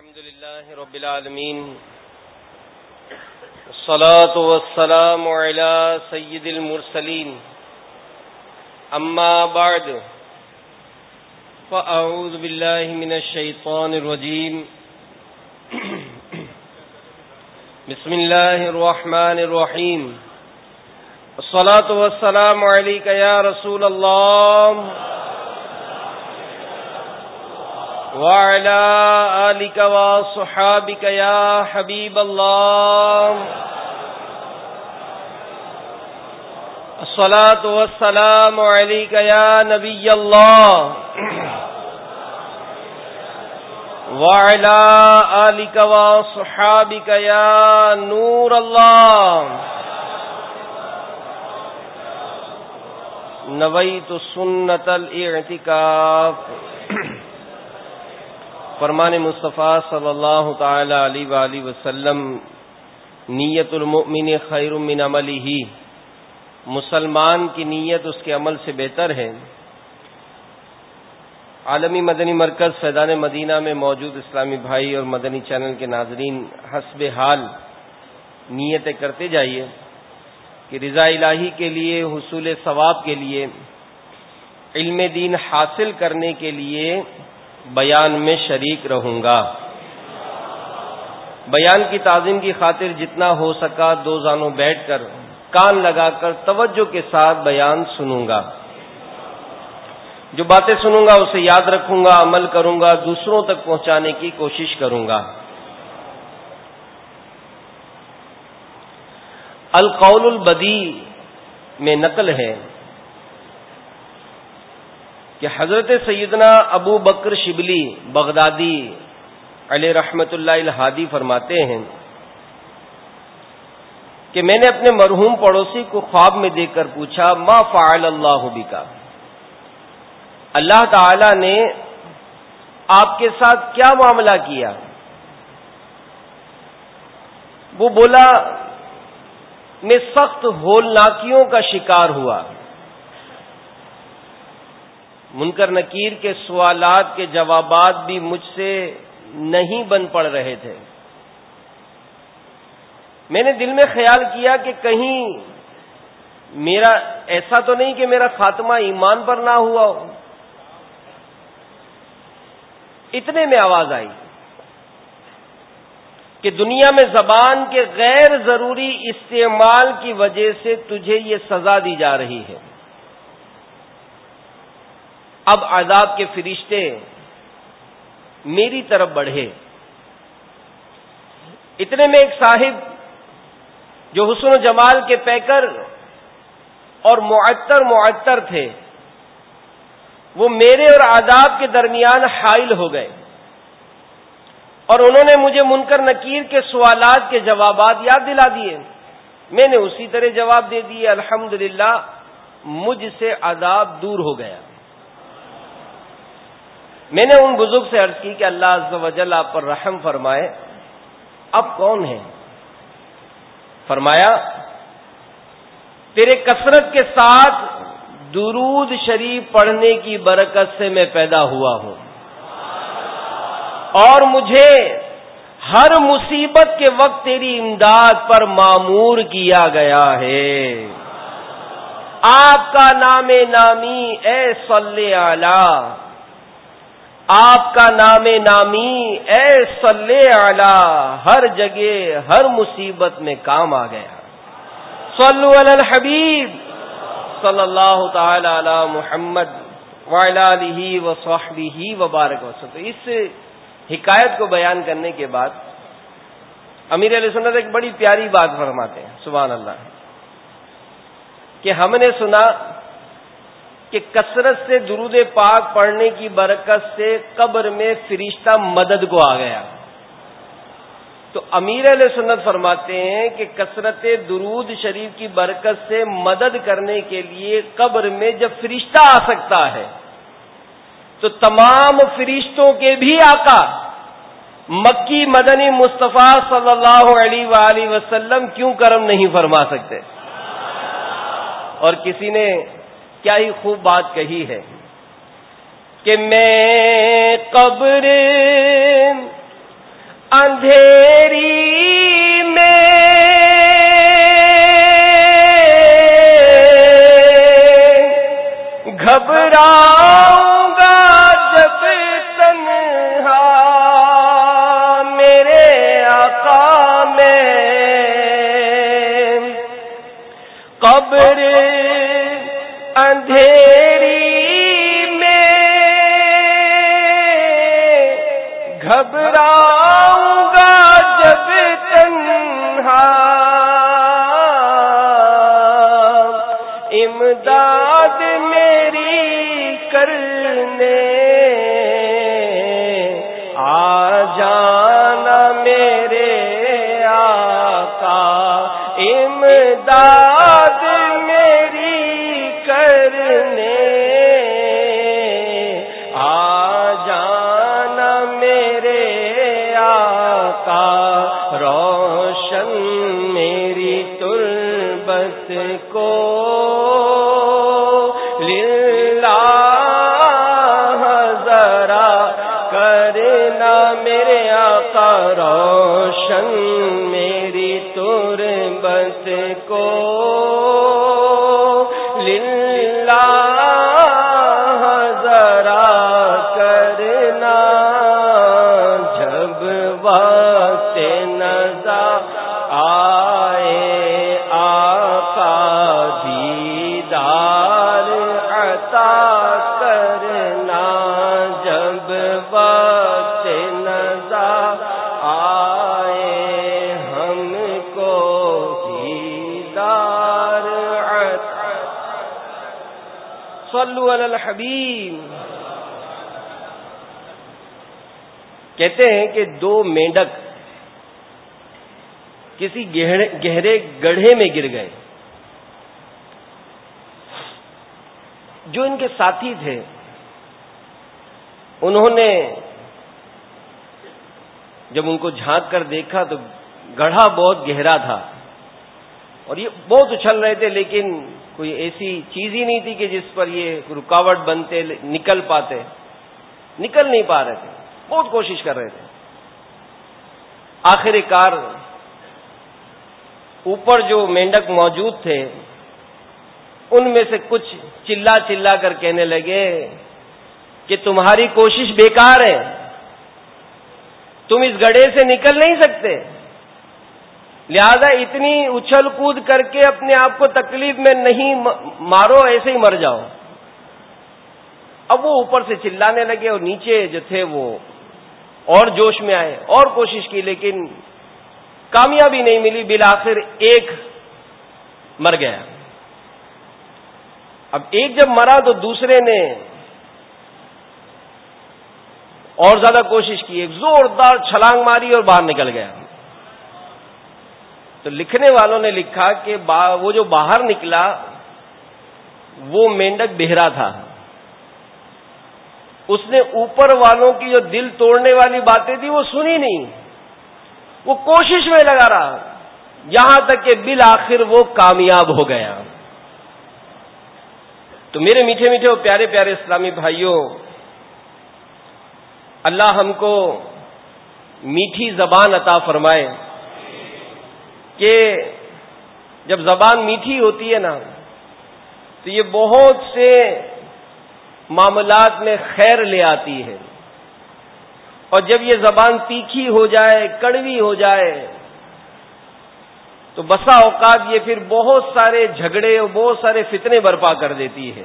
الحمد لله رب العالمين. الصلاة والسلام على سيد المرسلين. أما بعد، فأعوذ بالله من الشيطان الرجيم. بسم الله الرحمن الرحيم. الصلاة والسلام عليك يا رسول الله. وعلى آلك وصحابك يا حبيب الله. الصلاة والسلام عليك يا نبي الله. وعلى آلك وصحابك يا نور الله. نويت سنة الاعتكاف. فرمان مصطفیٰ صلی اللہ تعالی علیہ وآلہ وسلم، نیت المؤمن خیر من عملی ہی مسلمان کی نیت اس کے عمل سے بہتر ہے۔ عالمی مدنی مرکز فیضان مدینہ میں موجود اسلامی بھائی اور مدنی چینل کے ناظرین، حسب حال نیتیں کرتے جائیے کہ رضا الہی کے لیے، حصول ثواب کے لیے، علم دین حاصل کرنے کے لیے بیان میں شریک رہوں گا۔ بیان کی تعظیم کی خاطر جتنا ہو سکا دو زانوں بیٹھ کر کان لگا کر توجہ کے ساتھ بیان سنوں گا۔ جو باتیں سنوں گا اسے یاد رکھوں گا، عمل کروں گا، دوسروں تک پہنچانے کی کوشش کروں گا۔ القول البدی میں نقل ہے۔ کہ حضرت سیدنا ابو بکر شبلی بغدادی علیہ رحمت اللہ الحادی فرماتے ہیں کہ میں نے اپنے مرحوم پڑوسی کو خواب میں دیکھ کر پوچھا، ما فعل اللہ کا اللہ تعالی نے آپ کے ساتھ کیا معاملہ کیا؟ وہ بولا، میں سخت ہولناکیوں کا شکار ہوا۔ منکر نکیر کے سوالات کے جوابات بھی مجھ سے نہیں بن پڑ رہے تھے۔ میں نے دل میں خیال کیا کہ کہیں میرا ایسا تو نہیں کہ میرا خاتمہ ایمان پر نہ ہوا ہو۔ اتنے میں آواز آئی کہ دنیا میں زبان کے غیر ضروری استعمال کی وجہ سے تجھے یہ سزا دی جا رہی ہے۔ اب عذاب کے فرشتے میری طرف بڑھے۔ اتنے میں ایک صاحب جو حسن و جمال کے پیکر اور معطر معطر تھے، وہ میرے اور آداب کے درمیان حائل ہو گئے۔ اور انہوں نے مجھے منکر نکیر کے سوالات کے جوابات یاد دلا دیے۔ میں نے اسی طرح جواب دے دیے الحمد مجھ سے عذاب دور ہو گیا۔ میں نے ان بزرگ سے عرض کی کہ اللہ عز و جل آپ پر رحم فرمائے۔ اب کون ہے فرمایا، تیرے کثرت کے ساتھ درود شریف پڑھنے کی برکت سے میں پیدا ہوا ہوں۔ اور مجھے ہر مصیبت کے وقت تیری امداد پر معمور کیا گیا ہے۔ آپ کا نام نامی، اے صلی اللہ آپ کا نام نامی اے صلی علی ہر جگہ ہر مصیبت میں کام آ گیا۔ صلو علی الحبیب صلی اللہ تعالی علی محمد و صحبی وبارک وسلم اس حکایت کو بیان کرنے کے بعد امیر علیہ سنت ایک بڑی پیاری بات فرماتے ہیں، سبحان اللہ۔ کہ ہم نے سنا کہ کثرت سے درود پاک پڑھنے کی برکت سے قبر میں فرشتہ مدد کو آ گیا۔ تو امیر علیہ سنت فرماتے ہیں کہ کثرت درود شریف کی برکت سے مدد کرنے کے لیے قبر میں جب فرشتہ آ سکتا ہے، تو تمام فرشتوں کے بھی آقا، مکی مدنی مصطفیٰ صلی اللہ علیہ وآلہ وسلم کیوں کرم نہیں فرما سکتے؟ اور کسی نے کیا ہی خوب بات کہی ہے کہ میں قبر اندھیری میں گھبراؤں اندھیری میں گھبراؤں گا جب تنہا امداد میری کرنے آ جانا میرے آقا امداد میں آ جانا میرے آقا، روشن میری تربت کو۔ لا ذرا کرنا میرے روشن میری تربت کو۔ گھبرا کہتے ہیں کہ دو مینڈک کسی گہرے گڑھے میں گر گئے۔ جو ان کے ساتھی تھے، انہوں نے جب ان کو جھانک کر دیکھا تو گڑھا بہت گہرا تھا اور یہ بہت اچھل رہے تھے، لیکن کوئی ایسی چیز ہی نہیں تھی کہ جس پر یہ رکاوٹ بنتے، نکل پاتے، نکل نہیں پا رہے تھے۔ بہت کوشش کر رہے تھے۔ آخر کار اوپر جو مینڈک موجود تھے، ان میں سے کچھ چلا چلا کر کہنے لگے کہ تمہاری کوشش بیکار ہے۔ تم اس گڑھے سے نکل نہیں سکتے۔ لہذا اتنی اچھل کود کر کے اپنے آپ کو تکلیف میں نہیں مارو، ایسے ہی مر جاؤ۔ اب وہ اوپر سے چلانے لگے اور نیچے جو تھے وہ اور جوش میں آئے، اور کوشش کی، لیکن کامیابی نہیں ملی۔ بالآخر ایک مر گیا۔ اب ایک جب مرا تو دوسرے نے اور زیادہ کوشش کی۔ ایک زوردار چھلانگ ماری اور باہر نکل گیا۔ تو لکھنے والوں نے لکھا کہ وہ جو باہر نکلا، وہ مینڈک بہرا تھا۔ اس نے اوپر والوں کی جو دل توڑنے والی باتیں تھی وہ سنی نہیں۔ وہ کوشش میں لگا رہا۔ یہاں تک کہ بالآخر وہ کامیاب ہو گیا۔ تو میرے میٹھے میٹھے اور پیارے پیارے اسلامی بھائیوں، اللہ ہم کو میٹھی زبان عطا فرمائے۔ کہ جب زبان میٹھی ہوتی ہے نا، تو یہ بہت سے معاملات میں خیر لے آتی ہے۔ اور جب یہ زبان تیکھی ہو جائے، کڑوی ہو جائے، تو بسا اوقات یہ پھر بہت سارے جھگڑے اور بہت سارے فتنے برپا کر دیتی ہے۔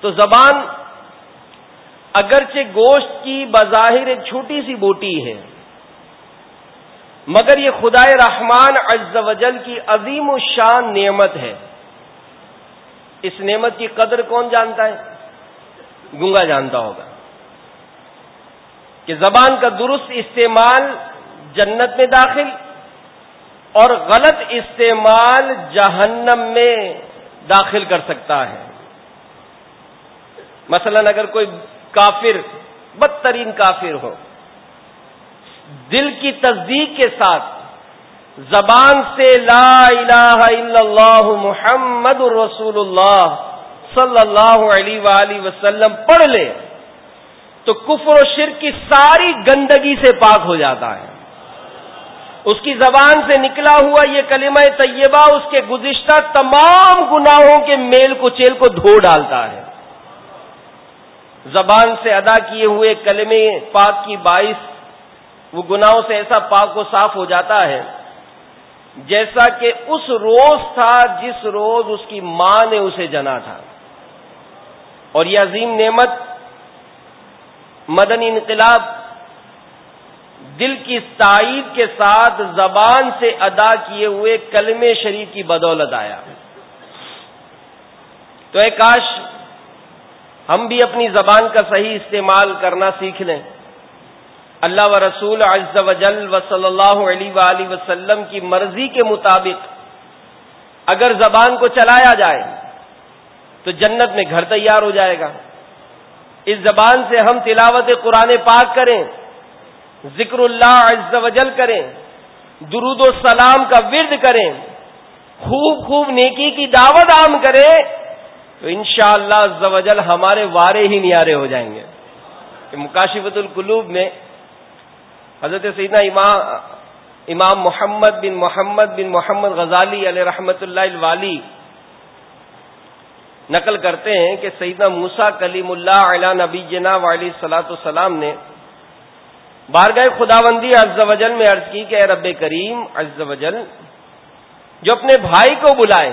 تو زبان اگرچہ گوشت کی بظاہر ایک چھوٹی سی بوٹی ہے مگر یہ خدائے رحمان عز و جل کی عظیم و شان نعمت ہے۔ اس نعمت کی قدر کون جانتا ہے؟ گنگا جانتا ہوگا۔ کہ زبان کا درست استعمال جنت میں داخل اور غلط استعمال جہنم میں داخل کر سکتا ہے۔ مثلا اگر کوئی کافر، بدترین کافر ہو دل کی تصدیق کے ساتھ زبان سے لا الہ الا اللہ محمد الرسول اللہ صلی اللہ علیہ وآلہ وسلم پڑھ لے، تو کفر و شرک کی ساری گندگی سے پاک ہو جاتا ہے۔ اس کی زبان سے نکلا ہوا یہ کلمہ طیبہ اس کے گزشتہ تمام گناہوں کے میل کو چیل کو دھو ڈالتا ہے۔ زبان سے ادا کیے ہوئے کلمے پاک کی باعث وہ گناہوں سے ایسا پاک و صاف ہو جاتا ہے جیسا کہ اس روز تھا جس روز اس کی ماں نے اسے جنا تھا۔ اور یہ عظیم نعمت مدنی انقلاب دل کی تائید کے ساتھ زبان سے ادا کیے ہوئے کلم شریف کی بدولت آیا۔ تو اے کاش ہم بھی اپنی زبان کا صحیح استعمال کرنا سیکھ لیں۔ اللہ و رسول عز و جل و صلی اللہ علیہ وآلہ وسلم کی مرضی کے مطابق اگر زبان کو چلایا جائے تو جنت میں گھر تیار ہو جائے گا۔ اس زبان سے ہم تلاوت قرآن پاک کریں، ذکر اللہ عز و جل کریں، درود و سلام کا ورد کریں، خوب خوب نیکی کی دعوت عام کریں، تو انشاءاللہ شاء اللہ ہمارے وارے ہی نیارے ہو جائیں گے۔ مکاشفت القلوب میں حضرت سیدنا امام امام محمد بن محمد بن محمد غزالی علیہ رحمت اللہ الوالی نقل کرتے ہیں کہ سیدنا موسا کلیم اللہ علیہ نبی جنا والی سلاۃ السلام نے بارگاہ خداوندی عز وجل میں عرض کی کہ اے رب کریم عز وجل جو اپنے بھائی کو بلائے،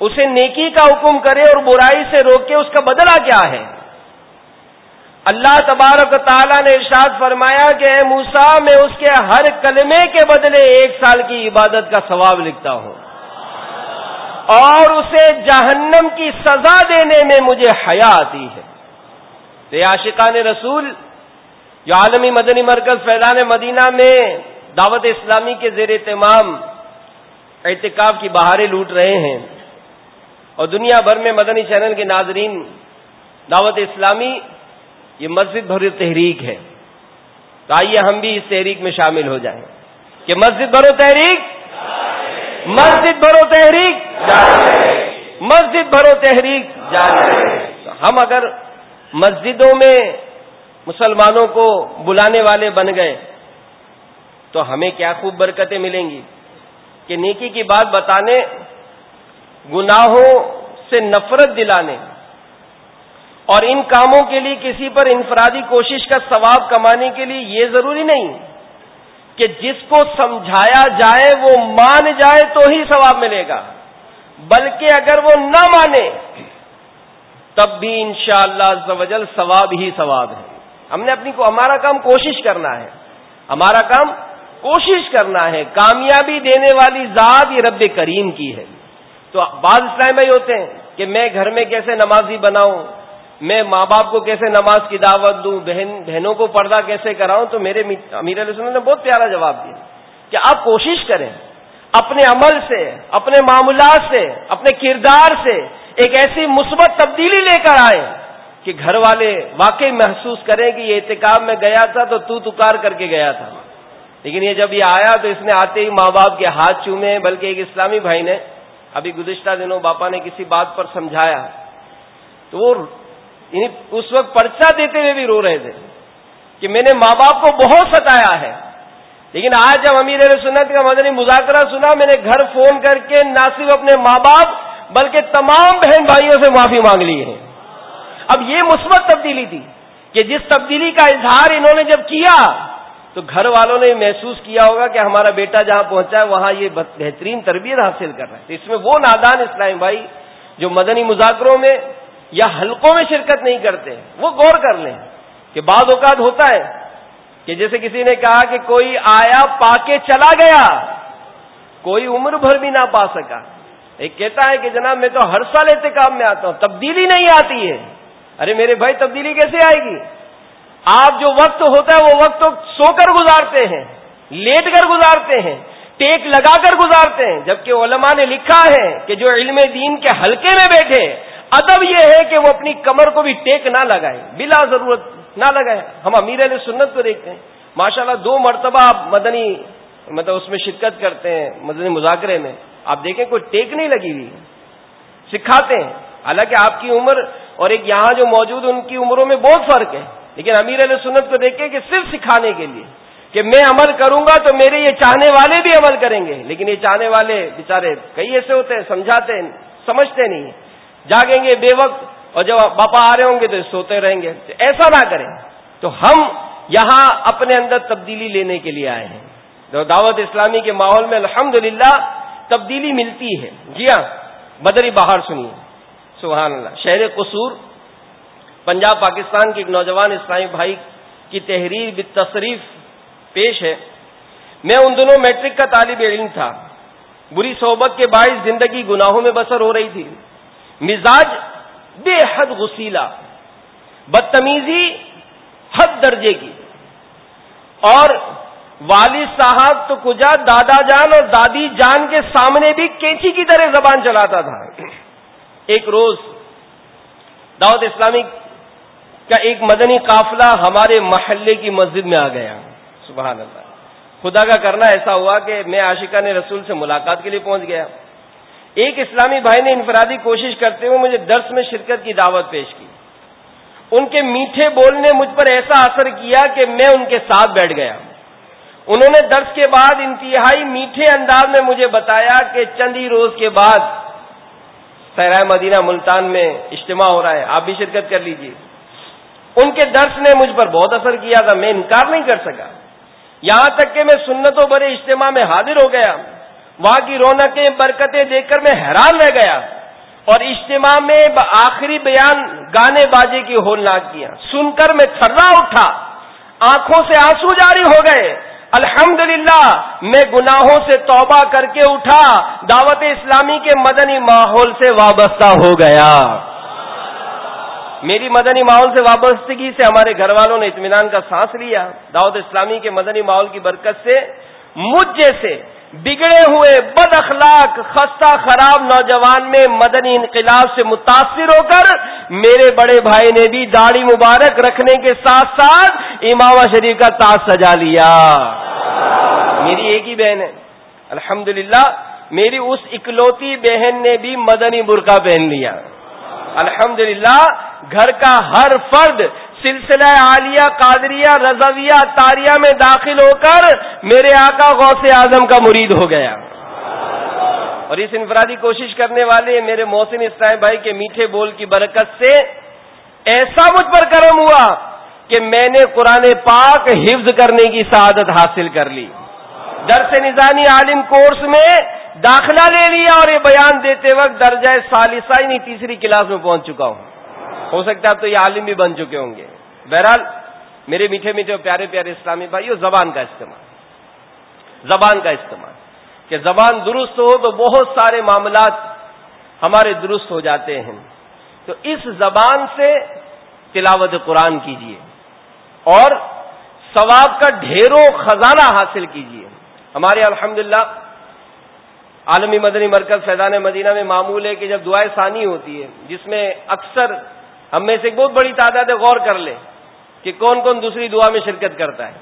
اسے نیکی کا حکم کرے اور برائی سے روکے، اس کا بدلہ کیا ہے؟ اللہ تبارک تعالیٰ نے ارشاد فرمایا کہ اے موسا میں اس کے ہر کلمے کے بدلے ایک سال کی عبادت کا ثواب لکھتا ہوں۔ اور اسے جہنم کی سزا دینے میں مجھے حیا آتی ہے۔ تو عاشقان رسول، جو عالمی مدنی مرکز فیضان مدینہ میں دعوت اسلامی کے زیر اہتمام احتکاب کی بہاریں لوٹ رہے ہیں اور دنیا بھر میں مدنی چینل کے ناظرین، دعوت اسلامی یہ مسجد بھر تحریک ہے۔ تو آئیے ہم بھی اس تحریک میں شامل ہو جائیں۔ کہ مسجد بھرو تحریک؟ مسجد بھرو تحریک؟ مسجد بھرو تحریک؟ ہم اگر مسجدوں میں مسلمانوں کو بلانے والے بن گئے، تو ہمیں کیا خوب برکتیں ملیں گی۔ کہ نیکی کی بات بتانے، گناہوں سے نفرت دلانے۔ اور ان کاموں کے لیے کسی پر انفرادی کوشش کا ثواب کمانے کے لیے یہ ضروری نہیں کہ جس کو سمجھایا جائے وہ مان جائے تو ہی ثواب ملے گا۔ بلکہ اگر وہ نہ مانے تب بھی انشاءاللہ شاء اللہ ثواب ہی ثواب ہے۔ ہم نے اپنی کو ہمارا کام کوشش کرنا ہے۔ ہمارا کام کوشش کرنا ہے۔ کامیابی دینے والی ذات یہ رب کریم کی ہے۔ تو بعض اسلام میں ہوتے ہیں کہ میں گھر میں کیسے نمازی بناؤں؟ میں ماں باپ کو کیسے نماز کی دعوت دوں؟ بہن بہنوں کو پردہ کیسے کراؤں؟ تو میرے امیر علیہ وسلم نے بہت پیارا جواب دیا کہ آپ کوشش کریں، اپنے عمل سے، اپنے معاملات سے، اپنے کردار سے ایک ایسی مثبت تبدیلی لے کر آئے کہ گھر والے واقعی محسوس کریں کہ یہ احتکاب میں گیا تھا تو تو تکار کر کے گیا تھا۔ لیکن یہ جب یہ آیا تو اس نے آتے ہی ماں باپ کے ہاتھ چومے، بلکہ ایک اسلامی بھائی نے، ابھی گزشتہ دنوں باپا نے کسی بات پر سمجھایا تو وہ یعنی اس وقت پرچہ دیتے ہوئے بھی رو رہے تھے کہ میں نے ماں باپ کو بہت ستایا ہے۔ لیکن آج جب امیر سنت کا مدنی مذاکرہ سنا، میں نے گھر فون کر کے نہ صرف اپنے ماں باپ بلکہ تمام بہن بھائیوں سے معافی مانگ لی ہے۔ اب یہ مثبت تبدیلی تھی کہ جس تبدیلی کا اظہار انہوں نے جب کیا، تو گھر والوں نے محسوس کیا ہوگا کہ ہمارا بیٹا جہاں پہنچا ہے، وہاں یہ بہترین تربیت حاصل کر رہا ہے۔ اس میں وہ نادان اسلام بھائی جو مدنی مذاکروں میں یا حلقوں میں شرکت نہیں کرتے، وہ غور کر لیں کہ بعض اوقات ہوتا ہے کہ جیسے کسی نے کہا کہ کوئی آیا پا کے چلا گیا، کوئی عمر بھر بھی نہ پا سکا۔ ایک کہتا ہے کہ جناب میں تو ہر سال احتکاب میں آتا ہوں، تبدیلی نہیں آتی ہے۔ ارے میرے بھائی، تبدیلی کیسے آئے گی؟ آپ جو وقت ہوتا ہے، وہ وقت تو سو کر گزارتے ہیں، لیٹ کر گزارتے ہیں، ٹیک لگا کر گزارتے ہیں۔ جبکہ علماء نے لکھا ہے کہ جو علم دین کے حلقے میں بیٹھے ادب یہ ہے کہ وہ اپنی کمر کو بھی ٹیک نہ لگائے، بلا ضرورت نہ لگائے۔ ہم امیر علیہ سنت کو دیکھتے ہیں۔ ماشاءاللہ دو مرتبہ آپ مدنی مطلب اس میں شرکت کرتے ہیں، مدنی مذاکرے میں۔ آپ دیکھیں کوئی ٹیک نہیں لگی ہوئی۔ سکھاتے ہیں۔ حالانکہ آپ کی عمر اور ایک یہاں جو موجود ان کی عمروں میں بہت فرق ہے۔ لیکن امیر علیہ سنت کو دیکھیں کہ صرف سکھانے کے لیے کہ میں عمل کروں گا تو میرے یہ چاہنے والے بھی عمل کریں گے۔ لیکن یہ چاہنے والے بےچارے کئی ایسے ہوتے ہیں، سمجھاتے ہیں، سمجھتے نہیں جاگیں گے بے وقت اور جب باپا آ رہے ہوں گے تو سوتے رہیں گے۔ ایسا نہ کریں۔ تو ہم یہاں اپنے اندر تبدیلی لینے کے لیے آئے ہیں۔ دعوت اسلامی کے ماحول میں الحمد تبدیلی ملتی ہے۔ جی ہاں بدری باہر سنیے۔ سبحان اللہ۔ شہر قصور، پنجاب، پاکستان کے ایک نوجوان اسلامی بھائی کی تحریر تصریف پیش ہے۔ میں ان دنوں میٹرک کا طالب علم تھا۔ بری صحبت کے باعث زندگی گناہوں میں بسر ہو رہی تھی۔ مزاج بے حد غسیلا بدتمیزی حد درجے کی۔ اور والد صاحب تو کجا دادا جان اور دادی جان کے سامنے بھی کینچی کی طرح زبان چلاتا تھا۔ ایک روز دعوت اسلامی کا ایک مدنی قافلہ ہمارے محلے کی مسجد میں آ گیا۔ سبحان اللہ۔ خدا کا کرنا ایسا ہوا کہ میں عاشقہ نے رسول سے ملاقات کے لیے پہنچ گیا۔ ایک اسلامی بھائی نے انفرادی کوشش کرتے ہوئے مجھے درس میں شرکت کی دعوت پیش کی۔ ان کے میٹھے بول نے مجھ پر ایسا اثر کیا کہ میں ان کے ساتھ بیٹھ گیا۔ انہوں نے درس کے بعد انتہائی میٹھے انداز میں مجھے بتایا کہ چند ہی روز کے بعد سہرائے مدینہ ملتان میں اجتماع ہو رہا ہے۔ آپ بھی شرکت کر لیجیے ان کے درس نے مجھ پر بہت اثر کیا تھا، میں انکار نہیں کر سکا۔ یہاں تک کہ میں سنتوں بڑے اجتماع میں حاضر ہو گیا۔ وہاں کی رونقیں، برکتیں دیکھ کر میں حیران رہ گیا اور اجتماع میں آخری بیان گانے باجے کی ہولناک کیا۔ سن کر میں تھرا اٹھا۔ آنکھوں سے آنسو جاری ہو گئے۔ الحمدللہ، میں گناہوں سے توبہ کر کے اٹھا۔ دعوت اسلامی کے مدنی ماحول سے وابستہ ہو گیا۔ میری مدنی ماحول سے وابستگی سے ہمارے گھر والوں نے اطمینان کا سانس لیا۔ دعوت اسلامی کے مدنی ماحول کی برکت سے، مجھ جیسے بگڑے ہوئے بد اخلاق، خستہ خراب نوجوان میں مدنی انقلاب سے متاثر ہو کر میرے بڑے بھائی نے بھی داڑھی مبارک رکھنے کے ساتھ ساتھ امام شریف کا تاج سجا لیا۔ میری ایک ہی بہن ہے۔ الحمدللہ، میری اس اکلوتی بہن نے بھی مدنی برقع پہن لیا۔ الحمدللہ، گھر کا ہر فرد سلسلہ عالیہ، قادریہ، رضویہ، تاریہ میں داخل ہو کر میرے آقا غوث اعظم کا مرید ہو گیا۔ اور اس انفرادی کوشش کرنے والے میرے محسن اسلام بھائی کے میٹھے بول کی برکت سے ایسا مجھ پر کرم ہوا کہ میں نے قرآن پاک حفظ کرنے کی سعادت حاصل کر لی۔ درس نظانی عالم کورس میں داخلہ لے لیا اور یہ بیان دیتے وقت درجہ سالسہ نہیں، تیسری کلاس میں پہنچ چکا ہوں۔ ہو سکتا ہے اب تو یہ عالم بھی بن چکے ہوں گے۔ بہرحال میرے میٹھے میٹھے پیارے پیارے اسلامی بھائی زبان کا استعمال۔ زبان کا استعمال۔ کہ زبان درست ہو تو بہت سارے معاملات ہمارے درست ہو جاتے ہیں۔ تو اس زبان سے تلاوت قرآن کیجیے اور ثواب کا ڈھیروں خزانہ حاصل کیجیے ہمارے الحمدللہ عالمی مدنی مرکز فیضان مدینہ میں معمول ہے کہ جب دعائیں ثانی ہوتی ہے، جس میں اکثر ہم میں سے ایک بہت بڑی تعداد ہے، غور کر لیں کہ کون کون دوسری دعا میں شرکت کرتا ہے۔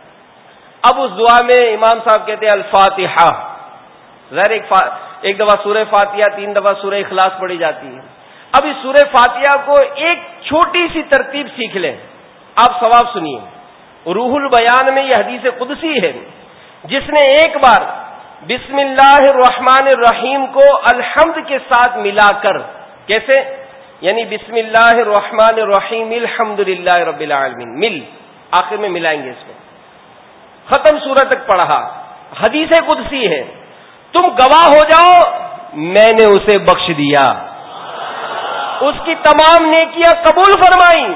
اب اس دعا میں امام صاحب کہتے ہیں الفاتحہ۔ ظاہر ایک, فا... ایک دفعہ سورہ فاتحہ تین دفعہ سورہ اخلاص پڑھی جاتی ہے۔ اب اس سورہ فاتحہ کو ایک چھوٹی سی ترتیب سیکھ لیں۔ آپ ثواب سنیے۔ روح البیان میں یہ حدیث قدسی ہے۔ جس نے ایک بار بسم اللہ الرحمن الرحیم کو الحمد کے ساتھ ملا کر کیسے؟ یعنی بسم اللہ الرحمن الرحیم الحمد رب العالمین۔ مل، آخر میں ملائیں گے اس کو ختم سورت تک پڑھا۔ حدیث قدسی ہے۔ تم گواہ ہو جاؤ، میں نے اسے بخش دیا۔ اس کی تمام نیکیاں قبول فرمائی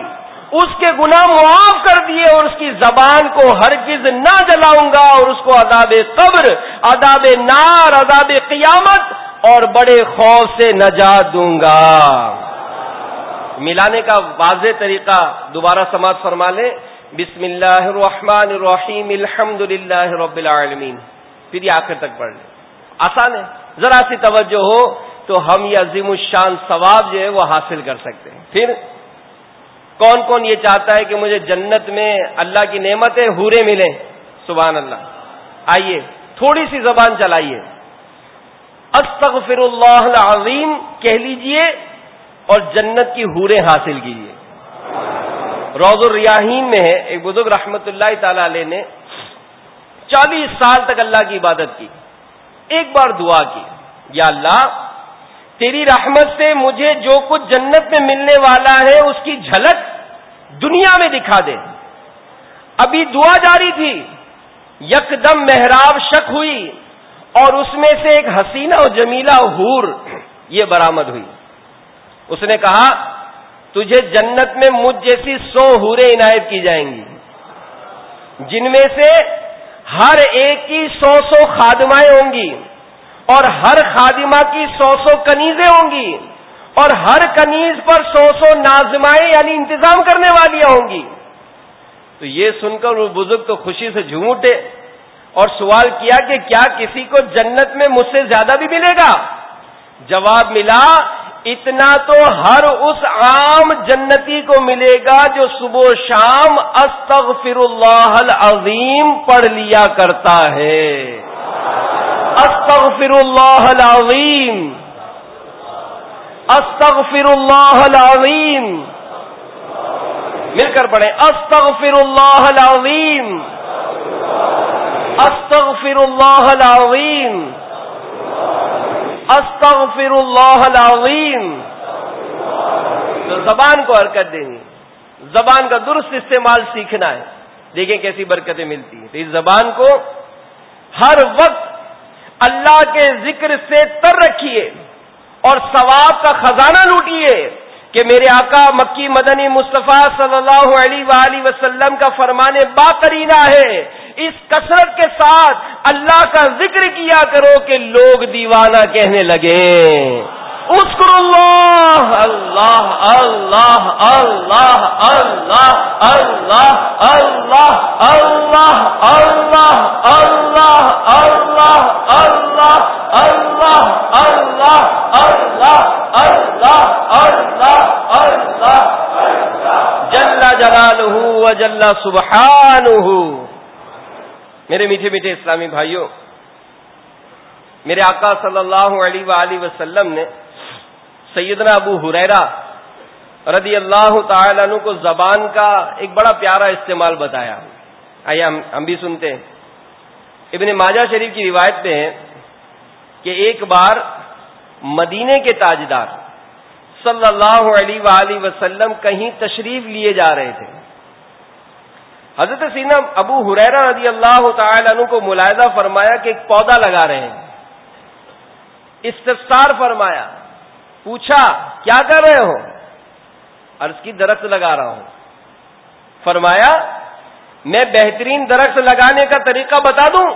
اس کے گناہ معاف کر دیے اور اس کی زبان کو ہر چیز نہ جلاؤں گا اور اس کو عذاب قبر، عذاب نار، عذاب قیامت اور بڑے خوف سے نجات دوں گا۔ ملانے کا واضح طریقہ دوبارہ سماعت فرما لیں۔ بسم اللہ الرحمن الرحیم، الحمد للہ رب العالمین۔ پھر یہ آخر تک پڑھ لیں۔ آسان ہے۔ ذرا سی توجہ ہو تو ہم یہ عظیم الشان ثواب جو ہے وہ حاصل کر سکتے ہیں۔ پھر کون کون یہ چاہتا ہے کہ مجھے جنت میں اللہ کی نعمتیں ہورے ملیں؟ سبحان اللہ۔ آئیے، تھوڑی سی زبان چلائیے۔ استغفر اللہ العظیم، کہہ لیجیے اور جنت کی حوریں حاصل کیجیے۔ روز الریاحین میں ہے، ایک بزرگ رحمت اللہ تعالی علیہ نے چالیس سال تک اللہ کی عبادت کی۔ ایک بار دعا کی، یا اللہ، تیری رحمت سے مجھے جو کچھ جنت میں ملنے والا ہے، اس کی جھلک دنیا میں دکھا دے۔ ابھی دعا جاری تھی، یکدم محراب شک ہوئی اور اس میں سے ایک حسینہ اور جمیلہ حور یہ برامد ہوئی۔ اس نے کہا، تجھے جنت میں مجھ جیسی سو ہورے عنایت کی جائیں گی، جن میں سے ہر ایک کی سو سو خادمائیں ہوں گی، اور ہر خادمہ کی سو سو کنیزیں ہوں گی، اور ہر کنیز پر سو سو نازمائیں یعنی انتظام کرنے والیاں ہوں گی۔ تو یہ سن کر وہ بزرگ تو خوشی سے جھوم اٹھے اور سوال کیا کہ کیا کسی کو جنت میں مجھ سے زیادہ بھی ملے گا؟ جواب ملا اتنا تو ہر اس عام جنتی کو ملے گا جو صبح و شام استغفر اللہ العظیم پڑھ لیا کرتا ہے۔ استغفر اللہ العظیم۔ استغفر اللہ العظیم۔ مل کر پڑھیں۔ استغفر اللہ العظیم۔ استغفر اللہ العظیم۔ استغفر اللہ العظیم تو زبان کو حرکت دینی. زبان کا درست استعمال سیکھنا ہے. دیکھیں کیسی برکتیں ملتی ہیں. تو اس زبان کو ہر وقت اللہ کے ذکر سے تر رکھیے اور ثواب کا خزانہ لوٹیے کہ میرے آقا مکی مدنی مصطفیٰ صلی اللہ علیہ وآلہ وسلم کا فرمانے با ہے اس کثرت کے ساتھ اللہ کا ذکر کیا کرو کہ لوگ دیوانہ کہنے لگے اسکر اللہ اللہ اللہ اللہ اللہ اللہ اللہ اللہ اللہ اللہ اللہ اللہ اللہ اللہ اللہ اللہ اللہ اللہ جل جلال جل سبحان میرے میٹھے میٹھے اسلامی بھائیوں میرے آقا صلی اللہ علیہ وآلہ وسلم نے سیدنا ابو حریرا رضی اللہ تعالی عنہ کو زبان کا ایک بڑا پیارا استعمال بتایا۔ آئیے ہم ہم بھی سنتے ہیں۔ ابن ماجہ شریف کی روایت پہ ہے کہ ایک بار مدینے کے تاجدار صلی اللہ علیہ وآلہ وسلم کہیں تشریف لیے جا رہے تھے۔ حضرت سینا ابو حریرا رضی اللہ تعالی عنہ کو ملاحظہ فرمایا کہ ایک پودا لگا رہے ہیں۔ استفسار فرمایا۔ پوچھا، کیا کر رہے ہو؟ عرض کی، درخت لگا رہا ہوں۔ فرمایا، میں بہترین درخت لگانے کا طریقہ بتا دوں۔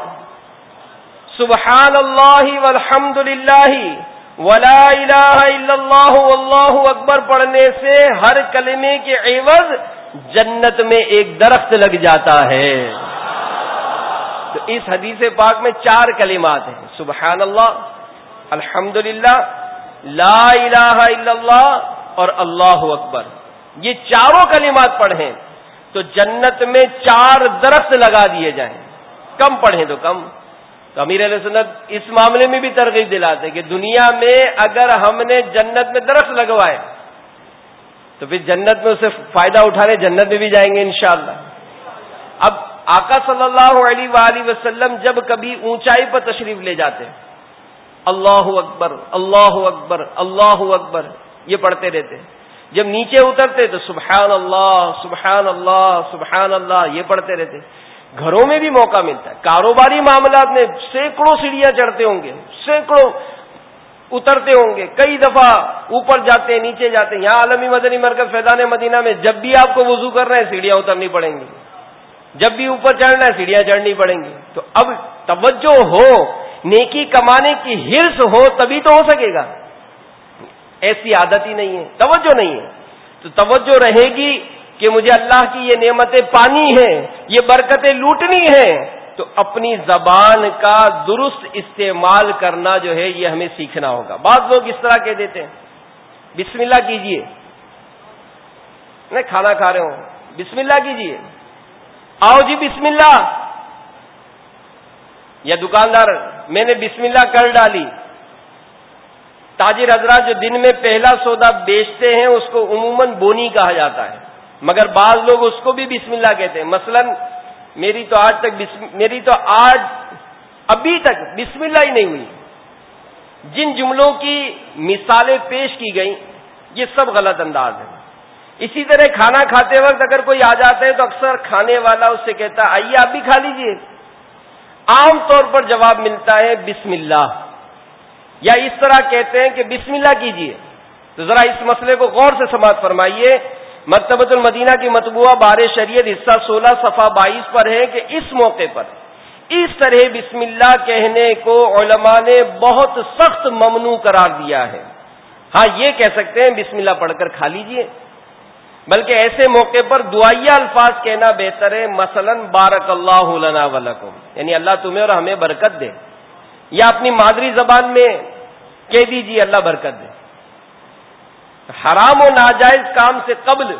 سبحان اللہ والحمد للہ ولا الہ الا اللہ واللہ اکبر پڑھنے سے ہر کلمے کے عوض جنت میں ایک درخت لگ جاتا ہے۔ تو اس حدیث پاک میں چار کلمات ہیں۔ سبحان اللہ الحمد للہ لا الہ الا اللہ اور اللہ اکبر۔ یہ چاروں کلمات پڑھیں تو جنت میں چار درخت لگا دیے جائیں۔ کم پڑھیں تو کم۔ تو امیر علیہ سنت اس معاملے میں بھی ترغیب دلاتے کہ دنیا میں اگر ہم نے جنت میں درخت لگوائے تو پھر جنت میں اسے فائدہ اٹھانے جنت میں بھی جائیں گے انشاءاللہ۔ اب آقا صلی اللہ علیہ وآلہ وسلم جب کبھی اونچائی پر تشریف لے جاتے اللہ اکبر اللہ اکبر اللہ اکبر، یہ پڑھتے رہتے جب نیچے اترتے تو سبحان اللہ سبحان اللہ سبحان اللہ، یہ پڑھتے رہتے گھروں میں بھی موقع ملتا ہے۔ کاروباری معاملات میں سینکڑوں سیڑھیاں چڑھتے ہوں گے، سینکڑوں اترتے ہوں گے۔ کئی دفعہ اوپر جاتے ہیں، نیچے جاتے ہیں۔ یہاں عالمی مدنی مرکز فیضان مدینہ میں جب بھی آپ کو وضو کرنا ہے سیڑھیاں اترنی پڑیں گی۔ جب بھی اوپر چڑھنا ہے سیڑھیاں چڑھنی پڑیں گی۔ تو اب توجہ ہو، نیکی کمانے کی ہرس ہو تبھی تو ہو سکے گا۔ ایسی عادت ہی نہیں ہے۔ توجہ نہیں ہے۔ تو توجہ رہے گی کہ مجھے اللہ کی یہ نعمتیں پانی ہیں، یہ برکتیں لوٹنی ہیں۔ تو اپنی زبان کا درست استعمال کرنا جو ہے یہ ہمیں سیکھنا ہوگا۔ بعض لوگ اس طرح کہہ دیتے ہیں، بسم اللہ کیجیے۔ میں کھانا کھا رہے ہوں، بسم اللہ کیجیے۔ آؤ جی بسم اللہ۔ یا دکاندار، میں نے بسم اللہ کر ڈالی۔ تاجر حضرات جو دن میں پہلا سودا بیچتے ہیں، اس کو عموماً بونی کہا جاتا ہے۔ مگر بعض لوگ اس کو بھی بسم اللہ کہتے ہیں۔ مثلا میری تو آج تک میری تو آج ابھی تک بسم اللہ ہی نہیں ہوئی۔ جن جملوں کی مثالیں پیش کی گئیں، یہ سب غلط انداز ہے اسی طرح کھانا کھاتے وقت اگر کوئی آ جاتا ہے تو اکثر کھانے والا اس سے کہتا ہے، آئیے آپ بھی کھا لیجیے۔ عام طور پر جواب ملتا ہے بسم اللہ۔ یا اس طرح کہتے ہیں کہ بسم اللہ کیجیے تو ذرا اس مسئلے کو غور سے سماعت فرمائیے۔ مکتبۃ المدینہ کی مطبوعہ بار شریعت حصہ سولہ صفحہ بائیس پر ہے کہ اس موقع پر اس طرح بسم اللہ کہنے کو علماء نے بہت سخت ممنوع قرار دیا ہے۔ ہاں یہ کہہ سکتے ہیں بسم اللہ پڑھ کر کھا لیجیے بلکہ ایسے موقع پر دعائیا الفاظ کہنا بہتر ہے۔ مثلا بارک اللہ لنا ولکم۔ یعنی اللہ تمہیں اور ہمیں برکت دے۔ یا اپنی مادری زبان میں کہہ دیجیے اللہ برکت دے۔ حرام و ناجائز کام سے قبل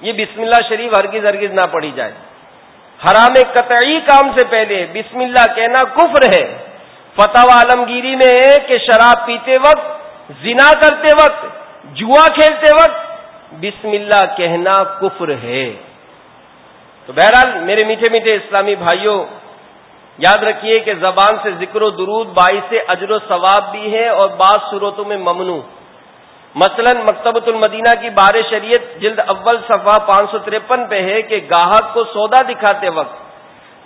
یہ بسم اللہ شریف ہرگز ہرگز نہ پڑھی جائے۔ حرام قطعی کام سے پہلے بسم اللہ کہنا کفر ہے۔ فتح عالمگیری میں ہے کہ شراب پیتے وقت، زنا کرتے وقت، جوا کھیلتے وقت بسم اللہ کہنا کفر ہے۔ تو بہرحال میرے میٹھے میٹھے اسلامی بھائیوں، یاد رکھیے کہ زبان سے ذکر و درود باعث اجر و ثواب بھی ہے اور بعض صورتوں میں ممنوع۔ مثلا مکتبۃ المدینہ کی بار شریعت جلد اول صفحہ پانچ سو ترپن پہ ہے کہ گاہک کو سودا دکھاتے وقت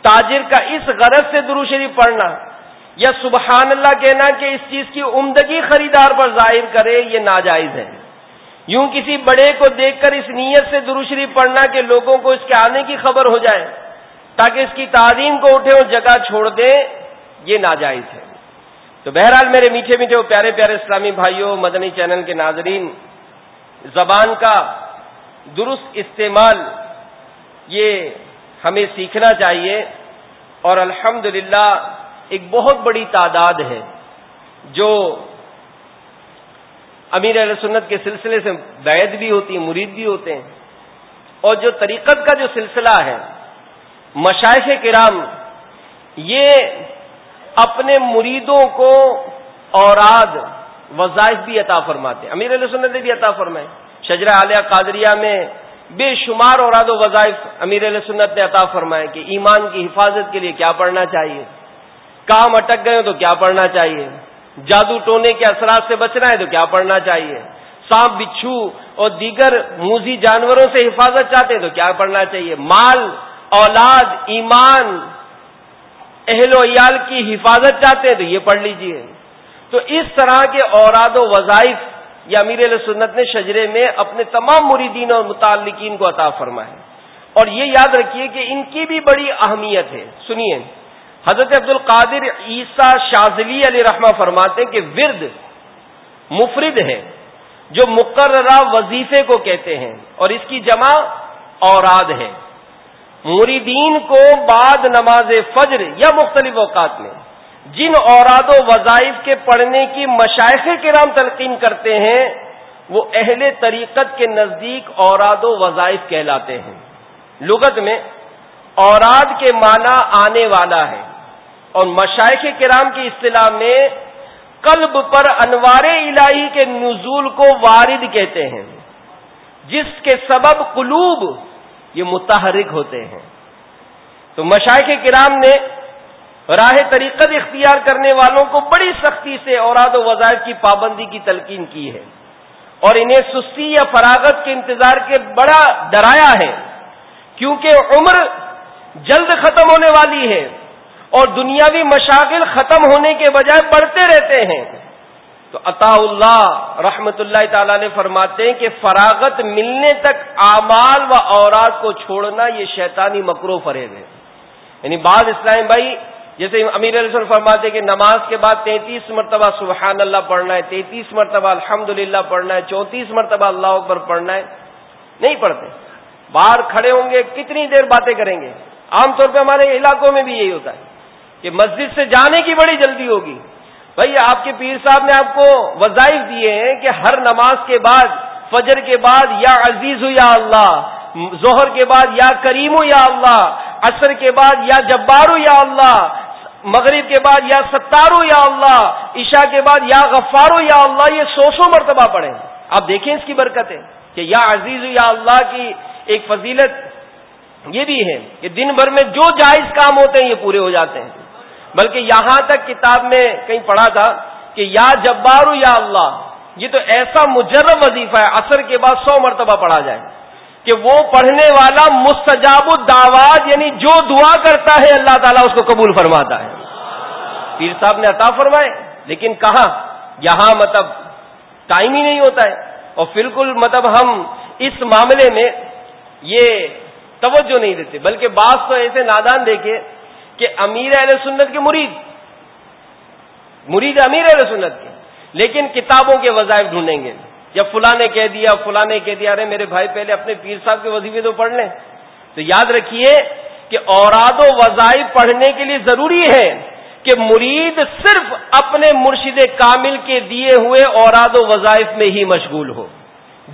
تاجر کا اس غرض سے درو شریف پڑھنا یا سبحان اللہ کہنا کہ اس چیز کی عمدگی خریدار پر ظاہر کرے، یہ ناجائز ہے۔ یوں کسی بڑے کو دیکھ کر اس نیت سے درو شریف پڑھنا کہ لوگوں کو اس کے آنے کی خبر ہو جائے، تاکہ اس کی تعظیم کو اٹھے اور جگہ چھوڑ دیں یہ ناجائز ہے۔ تو بہرحال میرے میٹھے میٹھے وہ پیارے پیارے اسلامی بھائیوں، مدنی چینل کے ناظرین، زبان کا درست استعمال یہ ہمیں سیکھنا چاہیے اور الحمد ایک بہت بڑی تعداد ہے جو امیر علیہ سنت کے سلسلے سے بیت بھی ہوتی ہیں، مرید بھی ہوتے ہیں اور جو طریقت کا جو سلسلہ ہے مشائق کرام، یہ اپنے مریدوں کو اوراد وظائف بھی عطا فرماتے امیر علیہ سنت نے بھی عطا فرمائے۔ شجرا عالیہ قادریہ میں بے شمار اوراد و وظائف امیر علیہ سنت نے عطا فرمائے کہ ایمان کی حفاظت کے لیے کیا پڑھنا چاہیے۔ کام اٹک گئے تو کیا پڑھنا چاہیے۔ جادو ٹونے کے اثرات سے بچنا ہے تو کیا پڑھنا چاہیے۔ سانپ، بچھو اور دیگر موزی جانوروں سے حفاظت چاہتے ہیں تو کیا پڑھنا چاہیے۔ مال، اولاد، ایمان اہل و عیال کی حفاظت چاہتے ہیں تو یہ پڑھ لیجیے۔ تو اس طرح کے اوراد و وظائف یا امیر علیہ سنت نے شجرے میں اپنے تمام مریدین اور متعلقین کو عطا فرمائے۔ اور یہ یاد رکھیے کہ ان کی بھی بڑی اہمیت ہے۔ سنیے، حضرت عبد القادر عیسیٰ شاذلی علیہ رحمہ فرماتے ہیں کہ ورد مفرد ہے، جو مقررہ وظیفے کو کہتے ہیں اور اس کی جمع اوراد ہے۔ مریدین کو بعد نماز فجر یا مختلف اوقات میں جن اوراد و وظائف کے پڑھنے کی مشائق کے نام تلقین کرتے ہیں، وہ اہل طریقت کے نزدیک اوراد و وظائف کہلاتے ہیں۔ لغت میں اوراد کے معنی آنے والا ہے۔ اور مشائق کرام کی اصطلاح میں قلب پر انوار الہی کے نزول کو وارد کہتے ہیں، جس کے سبب قلوب یہ متحرک ہوتے ہیں۔ تو مشائق کرام نے راہ طریقت اختیار کرنے والوں کو بڑی سختی سے اوراد و وظائف کی پابندی کی تلقین کی ہے۔ اور انہیں سستی یا فراغت کے انتظار کے بڑا ڈرایا ہے۔ کیونکہ عمر جلد ختم ہونے والی ہے اور دنیاوی مشاغل ختم ہونے کے بجائے بڑھتے رہتے ہیں۔ تو عطا اللہ رحمت اللہ تعالی نے فرماتے ہیں کہ فراغت ملنے تک اعمال و اوراد کو چھوڑنا یہ شیطانی مکرو فریب ہے۔ یعنی بعض اسلام بھائی جیسے امیر علیہ فرماتے کہ نماز کے بعد تینتیس مرتبہ سبحان اللہ پڑھنا ہے، تینتیس مرتبہ الحمد پڑھنا ہے، چونتیس مرتبہ اللہ اکبر پڑھنا ہے۔ نہیں پڑھتے۔ باہر کھڑے ہوں گے، کتنی دیر باتیں کریں گے؟ عام طور پہ ہمارے علاقوں میں بھی یہی ہوتا ہے کہ مسجد سے جانے کی بڑی جلدی ہوگی۔ بھائی، آپ کے پیر صاحب نے آپ کو وظائف دیے ہیں کہ ہر نماز کے بعد، فجر کے بعد یا عزیز یا اللہ، ظہر کے بعد یا کریم یا اللہ، عصر کے بعد یا جبارو یا اللہ، مغرب کے بعد یا ستارو یا اللہ، عشاء کے بعد یا غفارو یا اللہ، یہ سو سو مرتبہ پڑھیں۔ آپ دیکھیں اس کی برکتیں کہ یا عزیز یا اللہ کی ایک فضیلت یہ بھی ہے کہ دن بھر میں جو جائز کام ہوتے ہیں، یہ پورے ہو جاتے ہیں۔ بلکہ یہاں تک کتاب میں کہیں پڑھا تھا کہ یا جبارو یا اللہ، یہ تو ایسا مجرب وظیفہ ہے اثر کے بعد سو مرتبہ پڑھا جائے۔ کہ وہ پڑھنے والا مستجاب الدعوات یعنی جو دعا کرتا ہے، اللہ تعالیٰ اس کو قبول فرماتا ہے۔ پیر صاحب نے عطا فرمائے، لیکن کہاں؟ یہاں مطلب ٹائم ہی نہیں ہوتا ہے۔ اور بالکل مطلب ہم اس معاملے میں یہ توجہ نہیں دیتے، بلکہ بعض تو ایسے نادان دیکھے کہ امیر اہل سنت کے مرید مرید امیر اہل سنت کے۔ لیکن کتابوں کے وظائف ڈھونڈیں گے۔ یا فلاں نے کہہ دیا، فلاں نے کہہ دیا، ارے میرے بھائی پہلے اپنے پیر صاحب کے وظیفے تو پڑھ لیں۔ تو یاد رکھیے کہ اوراد و وظائف پڑھنے کے لیے ضروری ہے کہ مرید صرف اپنے مرشد کامل کے دیے ہوئے اوراد و وظائف میں ہی مشغول ہو۔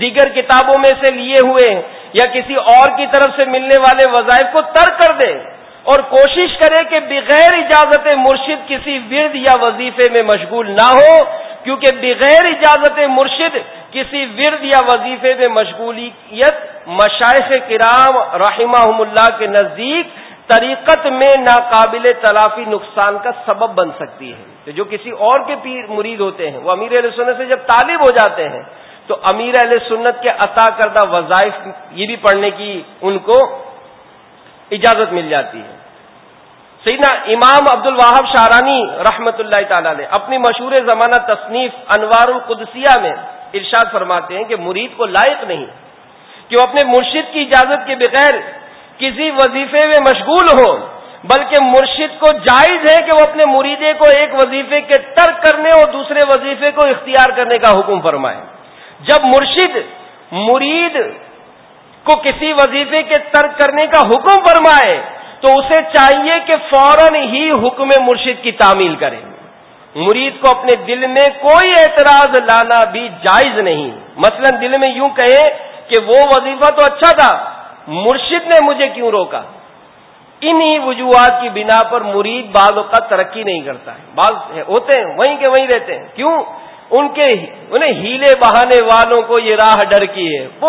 دیگر کتابوں میں سے لیے ہوئے یا کسی اور کی طرف سے ملنے والے وظائف کو ترک کر دے۔ اور کوشش کرے کہ بغیر اجازت مرشد کسی ورد یا وظیفے میں مشغول نہ ہو، کیونکہ بغیر اجازت مرشد کسی ورد یا وظیفے میں مشغولیت مشائق کرام رحمہ اللہ کے نزدیک طریقت میں ناقابل تلافی نقصان کا سبب بن سکتی ہے۔ جو کسی اور کے پیر مرید ہوتے ہیں، وہ امیر علیہ سنت سے جب طالب ہو جاتے ہیں، تو امیر علیہ سنت کے عطا کردہ وظائف یہ بھی پڑھنے کی ان کو اجازت مل جاتی ہے۔ سیدنا امام عبد الواحب شارانی رحمت اللہ تعالی نے اپنی مشہور زمانہ تصنیف انوار القدسیہ میں ارشاد فرماتے ہیں کہ مرید کو لائق نہیں کہ وہ اپنے مرشد کی اجازت کے بغیر کسی وظیفے میں مشغول ہو، بلکہ مرشد کو جائز ہے کہ وہ اپنے مریدے کو ایک وظیفے کے ترک کرنے اور دوسرے وظیفے کو اختیار کرنے کا حکم فرمائے۔ جب مرشد مرید کو کسی وظیفے کے ترک کرنے کا حکم فرمائے تو اسے چاہیے کہ فوراً ہی حکم مرشد کی تعمیل کرے۔ مرید کو اپنے دل میں کوئی اعتراض لانا بھی جائز نہیں۔ مثلا دل میں یوں کہے کہ وہ وظیفہ تو اچھا تھا، مرشد نے مجھے کیوں روکا؟ انہی وجوہات کی بنا پر مرید بعض اوقات ترقی نہیں کرتا ہے۔ بعض ہوتے ہیں، وہیں کے وہیں رہتے ہیں۔ کیوں؟ ان کے انہیں ہیلے بہانے والوں کو یہ راہ ڈر کی ہے۔ وہ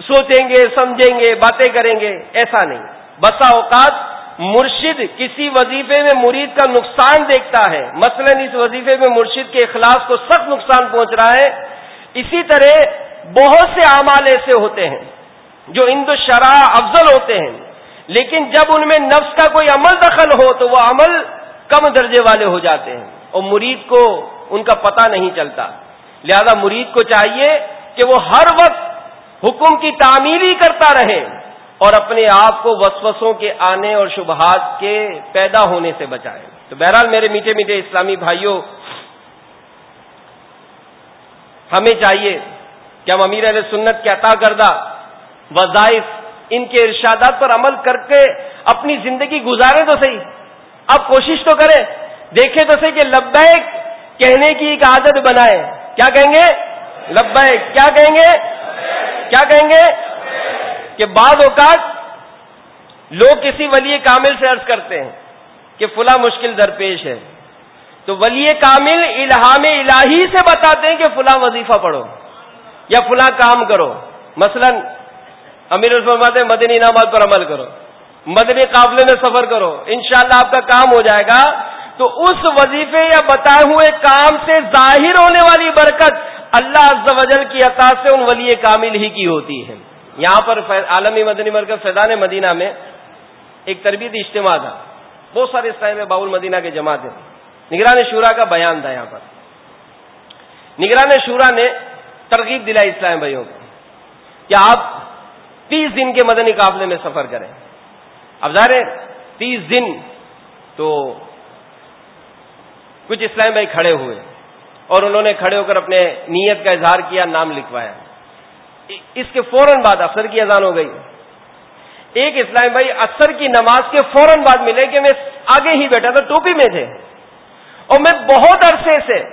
سوچیں گے، سمجھیں گے، باتیں کریں گے، ایسا نہیں۔ بسا اوقات مرشد کسی وظیفے میں مرید کا نقصان دیکھتا ہے۔ مثلا اس وظیفے میں مرشد کے اخلاص کو سخت نقصان پہنچ رہا ہے۔ اسی طرح بہت سے اعمال ایسے ہوتے ہیں جو اند شرح افضل ہوتے ہیں، لیکن جب ان میں نفس کا کوئی عمل دخل ہو تو وہ عمل کم درجے والے ہو جاتے ہیں اور مرید کو ان کا پتہ نہیں چلتا۔ لہذا مرید کو چاہیے کہ وہ ہر وقت حکم کی تعمیر ہی کرتا رہے۔ اور اپنے آپ کو وسوسوں کے آنے اور شبہات کے پیدا ہونے سے بچائے۔ تو بہرحال میرے میٹھے میٹھے اسلامی بھائیوں، ہمیں چاہیے کہ ہم امیر علیہ سنت کے عطا کردہ وظائف، ان کے ارشادات پر عمل کر کے اپنی زندگی گزارے تو صحیح۔ اب کوشش تو کریں، دیکھیں تو صحیح کہ لبیک کہنے کی ایک عادت بنائے کیا کہیں گے؟ لبیک، کیا کہیں گے؟ کیا کہیں گے؟ کہ بعض اوقات لوگ کسی ولی کامل سے عرض کرتے ہیں کہ فلاں مشکل درپیش ہے۔ تو ولی کامل الہام الہی سے بتاتے ہیں کہ فلاں وظیفہ پڑھو یا فلاں کام کرو۔ مثلا امیر فرماتے مدنی انعامات پر عمل کرو، مدنی قافلے میں سفر کرو، انشاءاللہ آپ کا کام ہو جائے گا۔ تو اس وظیفے یا بتائے ہوئے کام سے ظاہر ہونے والی برکت اللہ عز و جل کی عطا سے ان ولی کامل ہی کی ہوتی ہے۔ یہاں پر عالمی مدنی مرکز فیضان مدینہ میں ایک تربیتی اجتماع تھا۔ بہت سارے اس میں باول مدینہ کے جماعت ہیں۔ نگران شورا کا بیان تھا یہاں پر۔ نگران شورا نے ترغیب دلائی اسلام بھائیوں کو کہ آپ تیس دن کے مدنی قافلے میں سفر کریں۔ اب ظاہر ہے، تیس دن تو کچھ اسلام بھائی کھڑے ہوئے اور انہوں نے کھڑے ہو کر اپنے نیت کا اظہار کیا، نام لکھوایا۔ اس کے فوراً بعد اثر کی اذان ہو گئی۔ ایک اسلام بھائی اثر کی نماز کے فوراً بعد ملے کہ میں آگے ہی بیٹھا تھا، ٹوپی میں تھے۔ اور میں بہت عرصے سے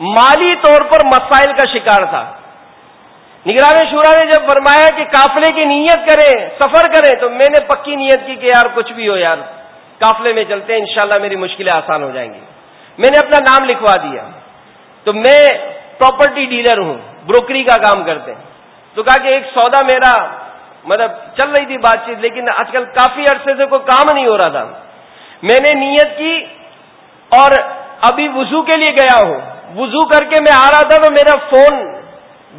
مالی طور پر مسائل کا شکار تھا۔ نگران شورا نے جب فرمایا کہ قافلے کی نیت کریں، سفر کریں، تو میں نے پکی نیت کی کہ یار کچھ بھی ہو یار، قافلے میں چلتے ہیں، انشاءاللہ میری مشکلیں آسان ہو جائیں گی۔ میں نے اپنا نام لکھوا دیا۔ تو میں پراپرٹی ڈیلر ہوں بروکری کا کام کرتے ہیں۔ تو کہا کہ ایک سودا میرا مطلب چل رہی تھی بات چیت، لیکن آج کل کافی عرصے سے کوئی کام نہیں ہو رہا تھا۔ میں نے نیت کی اور ابھی وضو کے لیے گیا ہوں۔ وضو کر کے میں آ رہا تھا تو میرا فون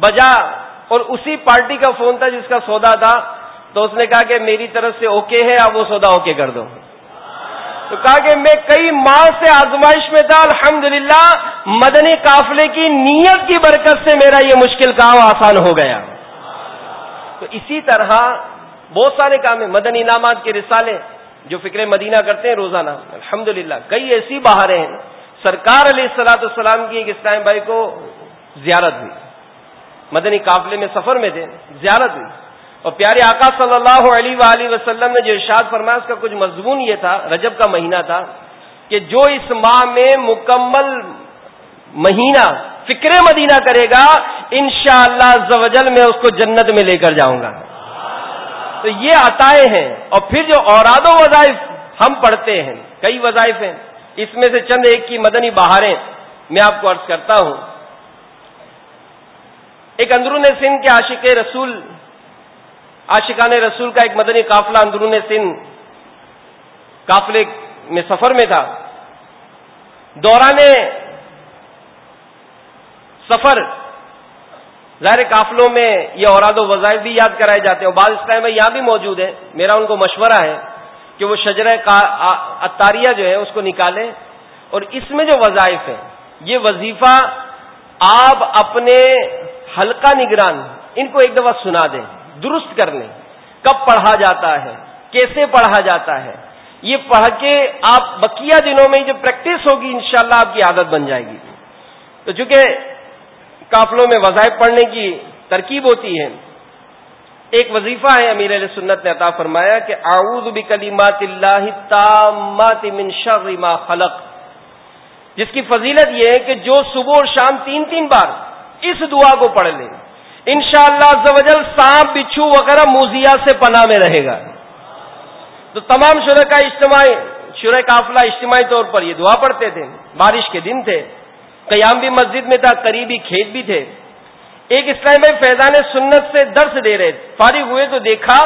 بجا اور اسی پارٹی کا فون تھا جس کا سودا تھا۔ تو اس نے کہا کہ میری طرف سے اوکے ہے، آپ وہ سودا اوکے کر دو۔ تو کہا کہ میں کئی ماہ سے آزمائش میں تھا، الحمدللہ، مدنی قافلے کی نیت کی برکت سے میرا یہ مشکل کام آسان ہو گیا۔ اسی طرح بہت سارے کام ہیں، مدنی انعامات کے رسالے جو فکر مدینہ کرتے ہیں، روزانہ۔ الحمدللہ، کئی ایسی بہاریں ہیں۔ سرکار علیہ السلاۃ السلام کی ایک اسلام بھائی کو زیارت ہوئی۔ مدنی قافلے میں سفر میں تھے، زیارت ہوئی۔ اور پیارے آقا صلی اللہ علیہ وآلہ وسلم نے جو ارشاد فرمایا، اس کا کچھ مضمون یہ تھا، رجب کا مہینہ تھا، کہ جو اس ماہ میں مکمل مہینہ فکر مدینہ کرے گا ان شاء اللہ میں اس کو جنت میں لے کر جاؤں گا۔ تو یہ عطائے ہیں۔ اور پھر جو اوراد و وظائف ہم پڑھتے ہیں، کئی وظائف ہیں۔ اس میں سے چند ایک کی مدنی بہاریں میں آپ کو عرض کرتا ہوں۔ ایک اندرون سندھ کے عاشق رسول، عاشقان رسول کا ایک مدنی قافلہ اندرون سندھ قافلے میں سفر میں تھا۔ دوران سفر۔ ظاہر قافلوں میں یہ اوراد و وظائف بھی یاد کرائے جاتے ہیں اور بعض اس ٹائم میں یہاں بھی موجود ہے میرا ان کو مشورہ ہے کہ وہ شجر اتاریہ جو ہے اس کو نکالیں اور اس میں جو وظائف ہیں، یہ وظیفہ آپ اپنے حلقہ نگران، ان کو ایک دفعہ سنا دیں، درست کر لیں۔ کب پڑھا جاتا ہے، کیسے پڑھا جاتا ہے؟ یہ پڑھ کے آپ بکیا دنوں میں جو پریکٹس ہوگی، انشاءاللہ آپ کی عادت بن جائے گی۔ تو چونکہ قافلوں میں وظائف پڑھنے کی ترکیب ہوتی ہے۔ ایک وظیفہ ہے امیر علیہ سنت نے عطا فرمایا کہ اعوذ بکلمات اللہ تامات من شر ما خلق۔ جس کی فضیلت یہ ہے کہ جو صبح اور شام تین تین بار اس دعا کو پڑھ لیں انشاءاللہ شاء اللہ سانپ، بچھو وغیرہ موزیا سے پناہ میں رہے گا۔ تو تمام شرح کا اجتماعی شرح قافلہ اجتماعی طور پر یہ دعا پڑھتے تھے۔ بارش کے دن تھے۔ قیام بھی مسجد میں تھا، قریبی کھیت بھی تھے۔ ایک اسلام بھائی فیضان سنت سے درس دے رہے، فارغ ہوئے تو دیکھا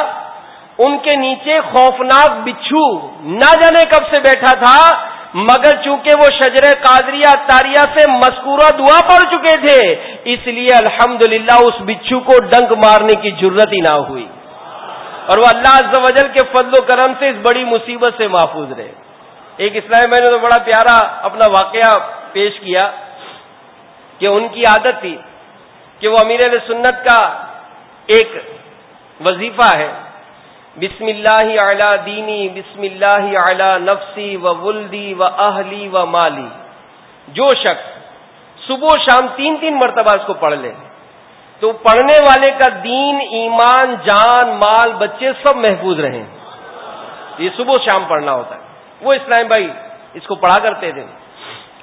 ان کے نیچے خوفناک بچھو نہ جانے کب سے بیٹھا تھا، مگر چونکہ وہ شجر قادریہ تاریہ سے مذکورہ دعا پڑ چکے تھے، اس لیے الحمد اس بچھو کو ڈنک مارنے کی ضرورت ہی نہ ہوئی۔ اور وہ اللہ عز و جل کے فضل و کرم سے اس بڑی مصیبت سے محفوظ رہے۔ ایک اسلام میں نے تو بڑا پیارا اپنا واقعہ پیش کیا۔ کہ ان کی عادت تھی کہ وہ امیر علیہ سنت کا ایک وظیفہ ہے۔ بسم اللہ اعلی دینی، بسم اللہ اعلی نفسی و ولدی و اہلی و مالی۔ جو شخص صبح و شام تین تین مرتبہ اس کو پڑھ لے، تو پڑھنے والے کا دین، ایمان، جان، مال، بچے سب محفوظ رہیں۔ یہ صبح و شام پڑھنا ہوتا ہے۔ وہ اسلام بھائی اس کو پڑھا کرتے تھے۔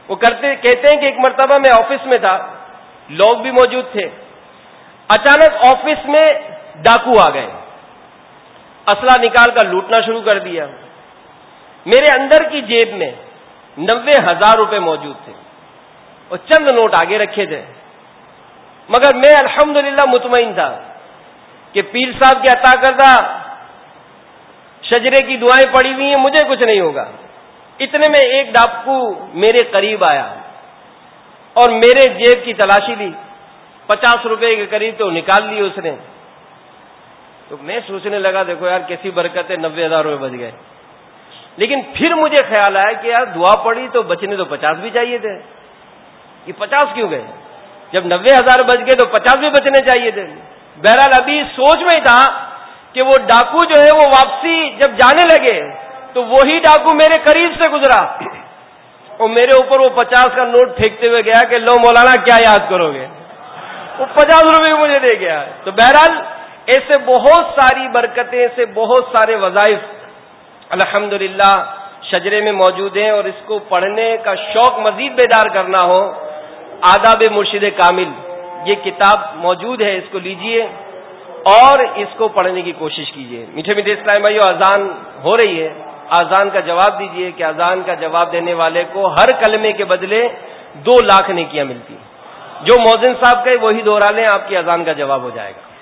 وہ کرتے کہتے ہیں کہ ایک مرتبہ میں آفس میں تھا، لوگ بھی موجود تھے۔ اچانک آفس میں ڈاکو آ گئے۔ اسلحہ نکال کر لوٹنا شروع کر دیا۔ میرے اندر کی جیب میں نوے ہزار روپے موجود تھے۔ اور چند نوٹ آگے رکھے تھے۔ مگر میں الحمدللہ مطمئن تھا کہ پیر صاحب کے عطا کردہ شجرے کی دعائیں پڑی ہوئی ہیں، مجھے کچھ نہیں ہوگا۔ اتنے میں ایک ڈاکو میرے قریب آیا اور میرے جیب کی تلاشی لی۔ پچاس روپے کے قریب تو نکال لی اس نے۔ تو میں سوچنے لگا، دیکھو یار، کیسی برکت ہے نبے ہزار روپے بچ گئے۔ لیکن پھر مجھے خیال آیا کہ یار، دعا پڑی تو بچنے تو پچاس بھی چاہیے تھے۔ یہ پچاس کیوں گئے؟ جب نبے ہزار بچ گئے تو پچاس بھی بچنے چاہیے تھے۔ بہرحال ابھی سوچ میں ہی تھا کہ وہ ڈاکو جو ہے، وہ واپسی جب جانے لگے تو وہی ڈاکو میرے قریب سے گزرا۔ اور میرے اوپر وہ پچاس کا نوٹ پھینکتے ہوئے گیا کہ لو مولانا، کیا یاد کرو گے؟ وہ پچاس روپے مجھے دے گیا۔ تو بہرحال، ایسے بہت ساری برکتیں، ایسے بہت سارے وظائف الحمد شجرے میں موجود ہیں اور اس کو پڑھنے کا شوق مزید بیدار کرنا ہو، آداب مرشد کامل، یہ کتاب موجود ہے، اس کو لیجیے اور اس کو پڑھنے کی کوشش کیجیے میٹھے میٹھے اسلام بھائی اذان ہو رہی ہے۔ آزان کا جواب دیجیے کہ اذان کا جواب دینے والے کو ہر کلمے کے بدلے دو لاکھ نیکیاں ملتی ہیں۔ جو موزن صاحب کا وہی دوہرا لیں، آپ کی اذان کا جواب ہو جائے گا۔